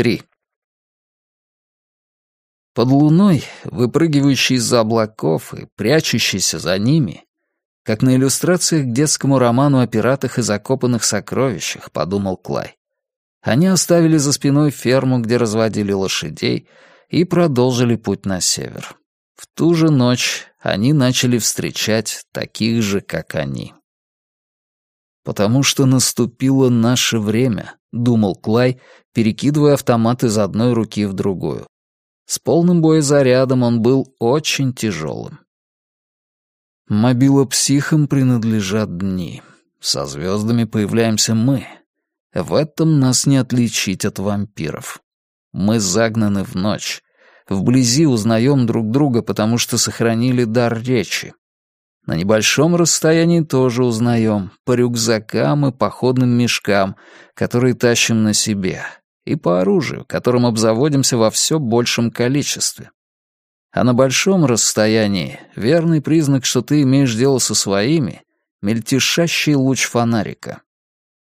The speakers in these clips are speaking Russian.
Три. Под луной, выпрыгивающий из-за облаков и прячущийся за ними, как на иллюстрациях к детскому роману о пиратах и закопанных сокровищах, подумал Клай. Они оставили за спиной ферму, где разводили лошадей, и продолжили путь на север. В ту же ночь они начали встречать таких же, как они. «Потому что наступило наше время», — думал Клай, перекидывая автомат из одной руки в другую. С полным боезарядом он был очень тяжелым. Мобилопсихам принадлежат дни. Со звездами появляемся мы. В этом нас не отличить от вампиров. Мы загнаны в ночь. Вблизи узнаем друг друга, потому что сохранили дар речи. На небольшом расстоянии тоже узнаем, по рюкзакам и походным мешкам, которые тащим на себе, и по оружию, которым обзаводимся во все большем количестве. А на большом расстоянии верный признак, что ты имеешь дело со своими, мельтешащий луч фонарика.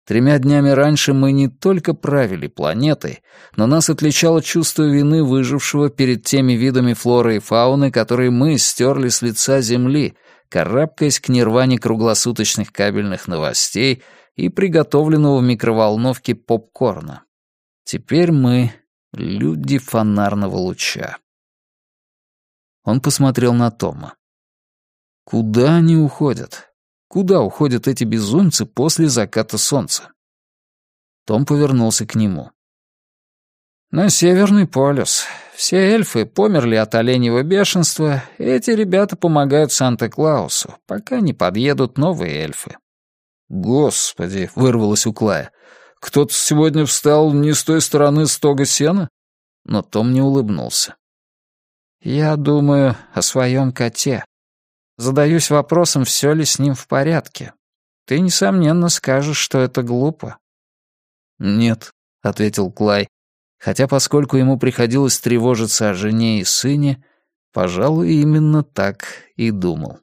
Тремя днями раньше мы не только правили планетой, но нас отличало чувство вины выжившего перед теми видами флоры и фауны, которые мы стерли с лица Земли, карабкаясь к нирване круглосуточных кабельных новостей и приготовленного в микроволновке попкорна. Теперь мы — люди фонарного луча. Он посмотрел на Тома. Куда они уходят? Куда уходят эти безумцы после заката солнца? Том повернулся к нему. «На Северный полюс. Все эльфы померли от оленьего бешенства, эти ребята помогают Санта-Клаусу, пока не подъедут новые эльфы». «Господи!» — вырвалось у Клая. Кто-то сегодня встал не с той стороны стога сена?» Но Том не улыбнулся. «Я думаю о своем коте. Задаюсь вопросом, все ли с ним в порядке. Ты, несомненно, скажешь, что это глупо». «Нет», — ответил Клай, хотя поскольку ему приходилось тревожиться о жене и сыне, пожалуй, именно так и думал.